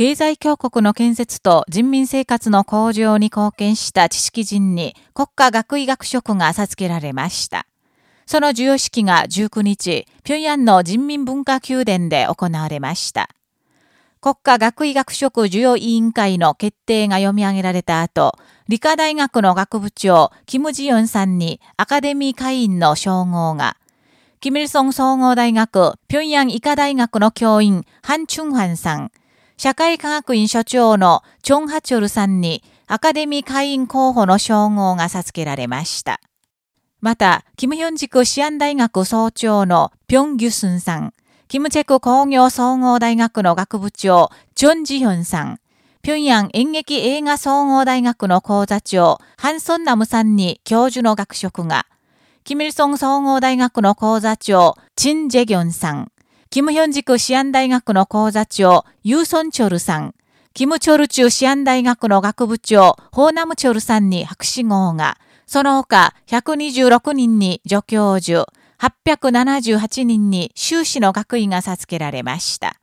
経済強国の建設と人民生活の向上に貢献した知識人に国家学位学職が授けられました。その授与式が19日、平壌の人民文化宮殿で行われました。国家学位学職授与委員会の決定が読み上げられた後、理科大学の学部長、キム・ジヨンさんにアカデミー会員の称号が、キミルソン総合大学、平壌医科大学の教員、ハン・チュンハンさん、社会科学院所長のチョン・ハチョルさんにアカデミー会員候補の称号が授けられました。また、キム・ヒョンジクシアン大学総長のピョン・ギュスンさん、キムチェク工業総合大学の学部長、チョン・ジヒョンさん、平壌演劇映画総合大学の講座長、ハンソンナムさんに教授の学職が、キミルソン総合大学の講座長、チン・ジェギョンさん、キムヒョンジクシアン大学の講座長、ユーソンチョルさん、キムチョルチュシアン大学の学部長、ホーナムチョルさんに博士号が、その他126人に助教授、878人に修士の学位が授けられました。